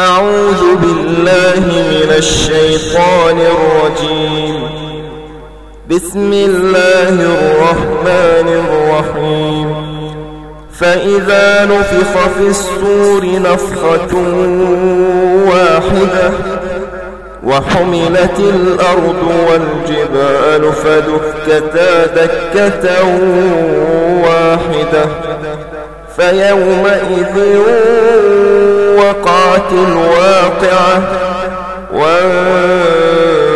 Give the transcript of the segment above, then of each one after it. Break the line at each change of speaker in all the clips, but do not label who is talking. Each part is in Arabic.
أعوذ بالله من الشيطان الرجيم. بسم الله الرحمن الرحيم. فإذا نفخ في الصور نفخة واحدة وحملت الأرض والجبال فدكتا دكة واحدة فيومئذ وقعت الواقعة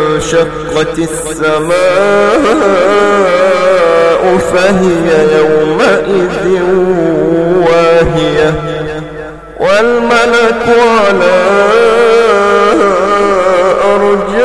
وانشقت السماء فهي يومئذ واهية والملك على أرجائها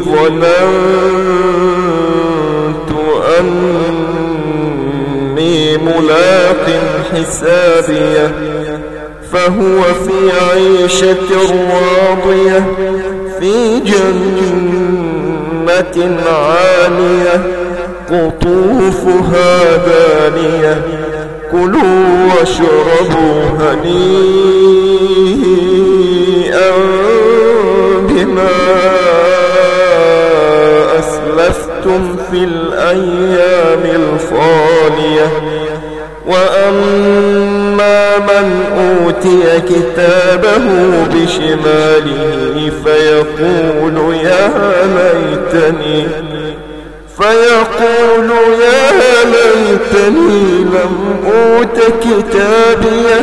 ظننت أني ملاق حسابيه فهو في عيشة راضية في جنة عالية قطوفها دانية كلوا واشربوا هنيئا. في الأيام الخالية. وأما من أوتي كتابه بشماله فيقول يا ليتني فيقول يا ليتني لم أوت كتابيه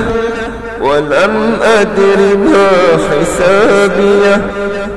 ولم أدر ما حسابيه.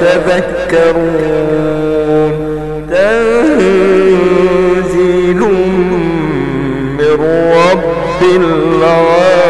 تذكرون. تنزيل من رب العالمين.